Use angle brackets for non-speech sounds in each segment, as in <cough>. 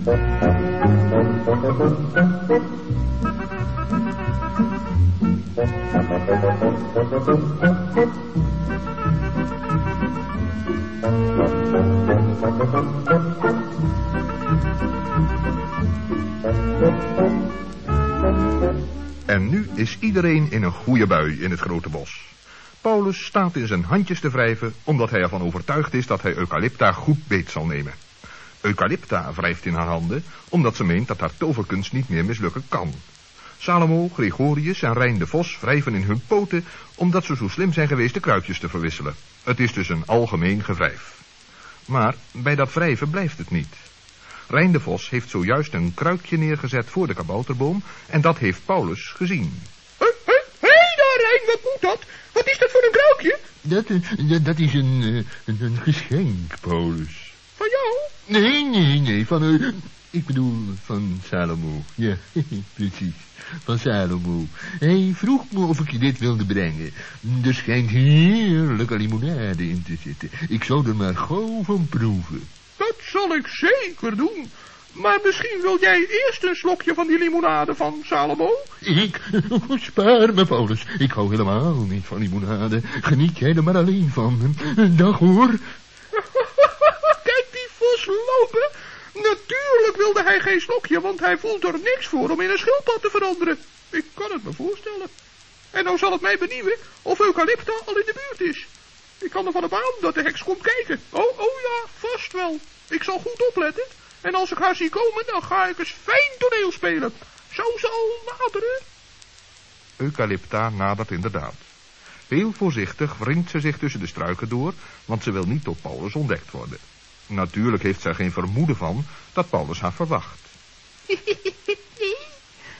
En nu is iedereen in een goede bui in het grote bos. Paulus staat in zijn handjes te wrijven omdat hij ervan overtuigd is dat hij Eucalypta goed beet zal nemen. Eucalypta wrijft in haar handen omdat ze meent dat haar toverkunst niet meer mislukken kan. Salomo, Gregorius en Rijn de Vos wrijven in hun poten omdat ze zo slim zijn geweest de kruikjes te verwisselen. Het is dus een algemeen gewrijf. Maar bij dat wrijven blijft het niet. Rijn de Vos heeft zojuist een kruikje neergezet voor de kabouterboom en dat heeft Paulus gezien. Hé, hé, hé daar, Rijn, wat moet dat? Wat is dat voor een kruikje? Dat, eh, dat, dat is een, eh, een, een geschenk, Paulus. Nee, nee, nee, van... eh, ik bedoel, van Salomo. Ja, <laughs> precies. Van Salomo. Hij vroeg me of ik je dit wilde brengen. Er schijnt heerlijke limonade in te zitten. Ik zou er maar gauw van proeven. Dat zal ik zeker doen. Maar misschien wil jij eerst een slokje van die limonade van Salomo? Ik? <laughs> Spaar me, Paulus. Ik hou helemaal niet van limonade. Geniet jij er maar alleen van. Dag hoor. Natuurlijk wilde hij geen slokje, want hij voelt er niks voor om in een schildpad te veranderen. Ik kan het me voorstellen. En nou zal het mij benieuwen of Eucalypta al in de buurt is. Ik kan ervan op aan dat de heks komt kijken. Oh, oh ja, vast wel. Ik zal goed opletten. En als ik haar zie komen, dan ga ik eens fijn toneel spelen. Zou ze al naderen? Eucalypta nadert inderdaad. Heel voorzichtig wringt ze zich tussen de struiken door, want ze wil niet door Paulus ontdekt worden. Natuurlijk heeft zij geen vermoeden van dat Paulus haar verwacht. <laughs>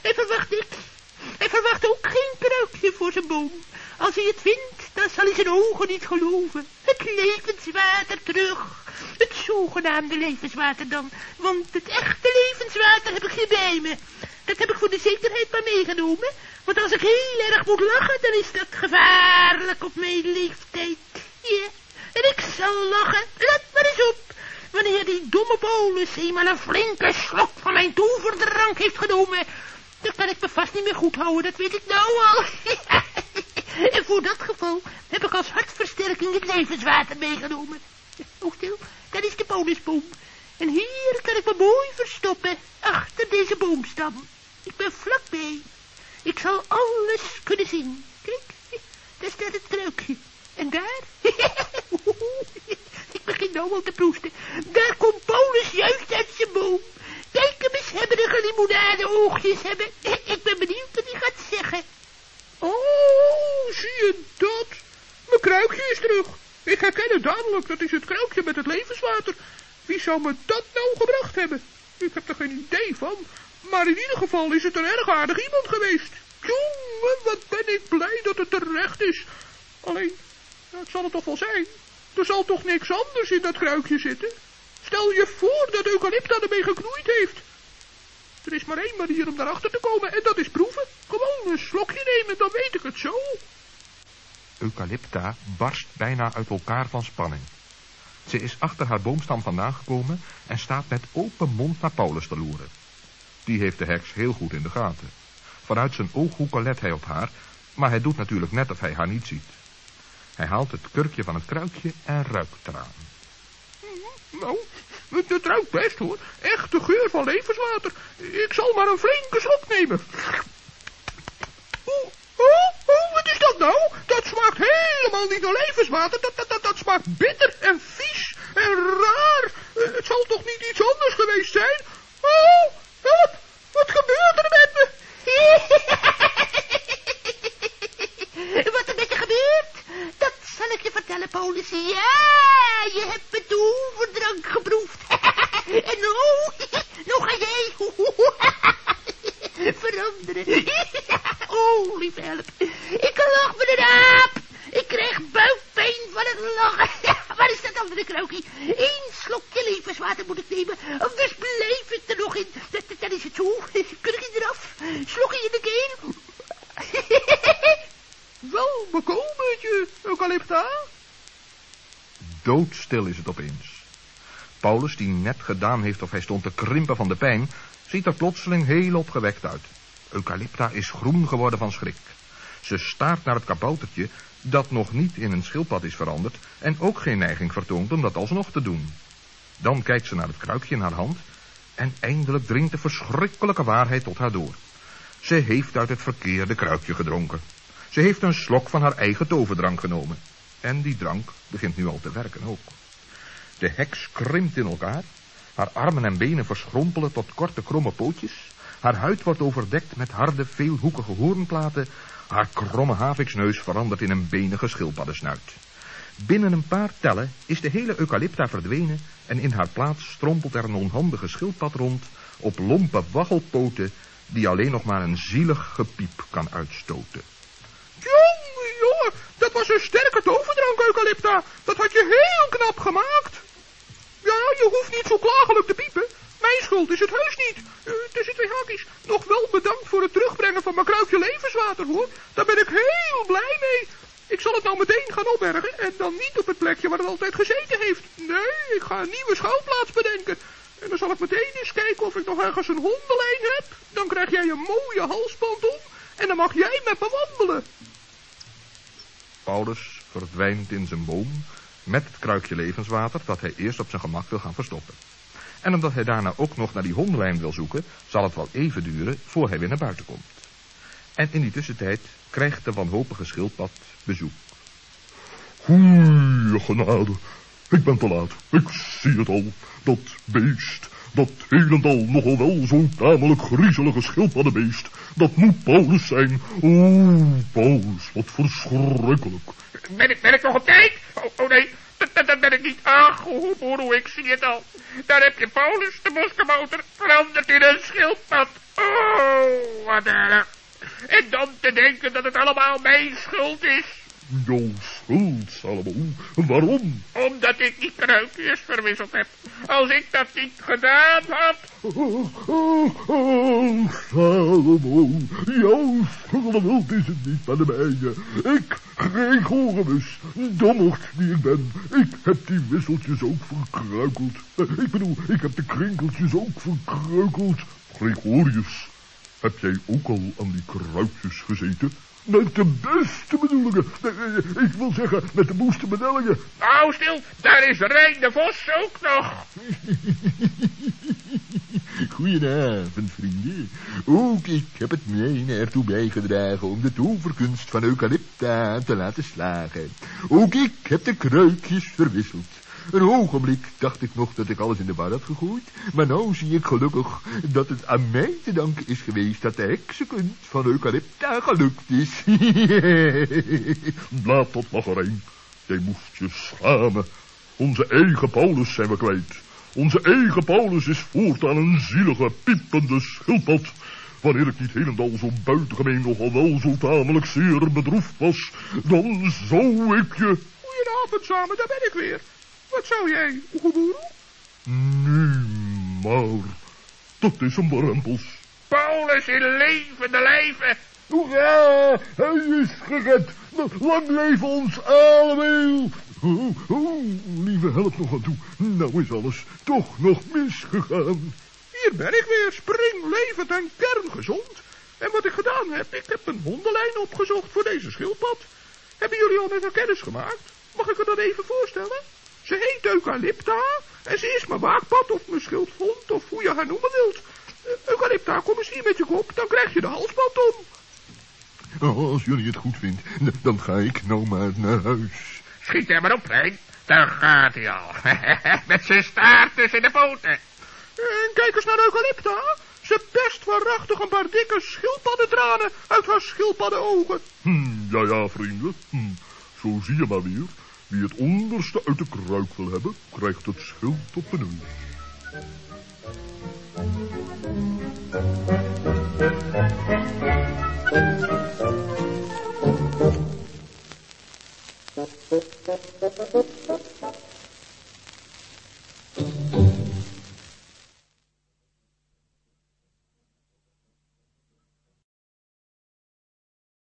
Hij verwacht niks. Hij verwacht ook geen kruikje voor zijn boom. Als hij het vindt, dan zal hij zijn ogen niet geloven. Het levenswater terug. Het zogenaamde levenswater dan. Want het echte levenswater heb ik hier bij me. Dat heb ik voor de zekerheid maar meegenomen. Want als ik heel erg moet lachen, dan is dat gevaarlijk op mijn leeftijd. En ik zal lachen. Let maar eens op. Wanneer die domme eenmaal een flinke slok van mijn toverdrank heeft genomen... dan kan ik me vast niet meer goed houden, dat weet ik nou al. <laughs> en voor dat geval heb ik als hartversterking het levenswater meegenomen. Oh, stil, daar is de Paulusboom. En hier kan ik me mooi verstoppen, achter deze boomstam. Ik ben vlakbij. Ik zal alles kunnen zien. Kijk, daar staat het kruikje. En daar? <laughs> ik begin nou al te proesten. Daar komt Paulus juist uit zijn boom. Kijk hem eens hebben de limonade oogjes hebben. Ik ben benieuwd wat hij gaat zeggen. Oh, zie je dat? Mijn kruikje is terug. Ik herken het dadelijk. Dat is het kruikje met het levenswater. Wie zou me dat nou gebracht hebben? Ik heb er geen idee van. Maar in ieder geval is het een erg aardig iemand geweest. Jongen, wat ben ik blij dat het terecht is. Alleen, het zal het toch wel zijn. Er zal toch niks anders in dat kruikje zitten? Stel je voor dat Eucalypta ermee geknoeid heeft. Er is maar één manier om daarachter te komen en dat is proeven. Gewoon een slokje nemen, dan weet ik het zo. Eucalypta barst bijna uit elkaar van spanning. Ze is achter haar boomstam vandaan gekomen en staat met open mond naar Paulus te loeren. Die heeft de heks heel goed in de gaten. Vanuit zijn ooghoeken let hij op haar, maar hij doet natuurlijk net of hij haar niet ziet. Hij haalt het kurkje van het kruikje en ruikt eraan. Nou, het, ruikt best hoor. De geur van levenswater. Ik zal maar een flinke slok nemen. Oeh, oh, oh, wat is dat nou? Dat smaakt helemaal niet naar levenswater. Dat, dat, dat, dat smaakt bitter en vies en raar. Eh, Het zal toch niet iets anders geweest zijn? Oh, help, wat gebeurt er met me? Wat er met je gebeurt? Dat zal ik je vertellen, Paulus. Ja, je hebt mijn toverdrank geproefd. en nou, nou ga jij veranderen. oh, lieve help. Ik lach met een aap. Ik krijg buikpijn van het lachen. <laughs> Waar is dat andere kruikje? Eén slokje levenswater moet ik nemen. Anders blijf ik er nog in. Dat, is het zo. <laughs> Kurkje eraf. Slokje in de keel. Wel bekomen je, Eucalypta. Doodstil is het opeens. Paulus, die net gedaan heeft of hij stond te krimpen van de pijn, ziet er plotseling heel opgewekt uit. Eucalypta is groen geworden van schrik. Ze staart naar het kaboutertje, dat nog niet in een schildpad is veranderd en ook geen neiging vertoont om dat alsnog te doen. Dan kijkt ze naar het kruikje in haar hand en eindelijk dringt de verschrikkelijke waarheid tot haar door. Ze heeft uit het verkeerde kruikje gedronken. Ze heeft een slok van haar eigen toverdrank genomen. En die drank begint nu al te werken ook. De heks krimpt in elkaar. Haar armen en benen verschrompelen tot korte kromme pootjes. Haar huid wordt overdekt met harde, veelhoekige hoornplaten. Haar kromme haviksneus verandert in een benige schildpaddensnuit. Binnen een paar tellen is de hele eucalypta verdwenen en in haar plaats strompelt er een onhandige schildpad rond op lompe waggelpoten die alleen nog maar een zielig gepiep kan uitstoten. Jongen, jongen, dat was een sterke toverdrank, Eucalypta. Dat had je heel knap gemaakt. Ja, je hoeft niet zo klagelijk te piepen. Mijn schuld is het heus niet. Uh, tussen twee haakjes. Nog wel bedankt voor het terugbrengen van mijn kruikje levenswater, hoor. Daar ben ik heel blij mee. Ik zal het nou meteen gaan opbergen en dan niet op het plekje waar het altijd gezeten heeft. Nee, ik ga een nieuwe schouwplaats bedenken. En dan zal ik meteen eens kijken of ik nog ergens een hondenlijn heb. Dan krijg jij een mooie halsband om en dan mag jij met me wandelen. Paulus verdwijnt in zijn boom met het kruikje levenswater dat hij eerst op zijn gemak wil gaan verstoppen. En omdat hij daarna ook nog naar die hondenlijn wil zoeken, zal het wel even duren voor hij weer naar buiten komt. En in die tussentijd krijgt de wanhopige schildpad bezoek. Goeie genade, ik ben te laat. Ik zie het al. Dat beest, dat helendal nogal wel zo'n tamelijk griezelige schildpaddenbeest. Dat moet Paulus zijn. Oeh, Paulus, wat verschrikkelijk. Ben ik, ben ik nog op tijd? Oh, oh nee, dat, dat, dat ben ik niet. Ach, hoe, hoe, ik zie het al. Daar heb je Paulus, de boskabouter, veranderd in een schildpad. Oh, wat erg. En dan te denken dat het allemaal mijn schuld is. Jouw schuld, Salomo. Waarom? Omdat ik die kruikjes verwisseld heb. Als ik dat niet gedaan had. Oh, oh, oh, Salomo. Jouw schuld is het niet, maar de mijne. Ik, Gregorius, dommerd die ik ben. Ik heb die wisseltjes ook verkruikeld. Ik bedoel, ik heb de krinkeltjes ook verkreukeld. Gregorius, heb jij ook al aan die kruikjes gezeten? Met de beste bedoelingen. Ik wil zeggen, met de moeste bedoelingen. Nou, stil, daar is Rijn de Vos ook nog. <laughs> Goedenavond, vrienden. Ook ik heb het mijne ertoe bijgedragen om de toverkunst van Eucalypta te laten slagen. Ook ik heb de kruikjes verwisseld. Een ogenblik dacht ik nog dat ik alles in de war had gegooid, maar nou zie ik gelukkig dat het aan mij te danken is geweest dat de heksenkunst van Eucalypta gelukt is. <laughs> Laat dat lacherijn. Jij moest je schamen. Onze eigen Paulus zijn we kwijt. Onze eigen Paulus is voortaan een zielige, piepende schildpad. Wanneer ik niet helemaal zo buitengemeen nogal wel zo tamelijk zeer bedroefd was, dan zou ik je... Goedenavond samen, daar ben ik weer. Wat zou jij, Oegeboeroe? Nee, maar... Dat is een berempels. Paulus in levende lijven. Hoera, hij is gered. Lang leven ons allemaal. Oh, oh, lieve help nog aan toe. Nou is alles toch nog misgegaan. Hier ben ik weer, spring, levend en kerngezond. En wat ik gedaan heb, ik heb een hondenlijn opgezocht voor deze schildpad. Hebben jullie al met haar kennis gemaakt? Mag ik er dat even voorstellen? Ze heet Eucalypta en ze is mijn waakpad of mijn schildvond of hoe je haar noemen wilt. Eucalypta, kom eens hier met je kop, dan krijg je de halsband om. Oh, als jullie het goed vindt, dan ga ik nou maar naar huis. Schiet er maar op, Frank. Daar gaat hij al. <laughs> met zijn staart tussen de poten. En kijk eens naar Eucalypta. Ze pest waarachtig een paar dikke schildpaddentranen uit haar schildpaddenogen. Hm, ja, ja, vrienden. Hm, zo zie je maar weer. Wie het onderste uit de kruik wil hebben, krijgt het schild op de neus.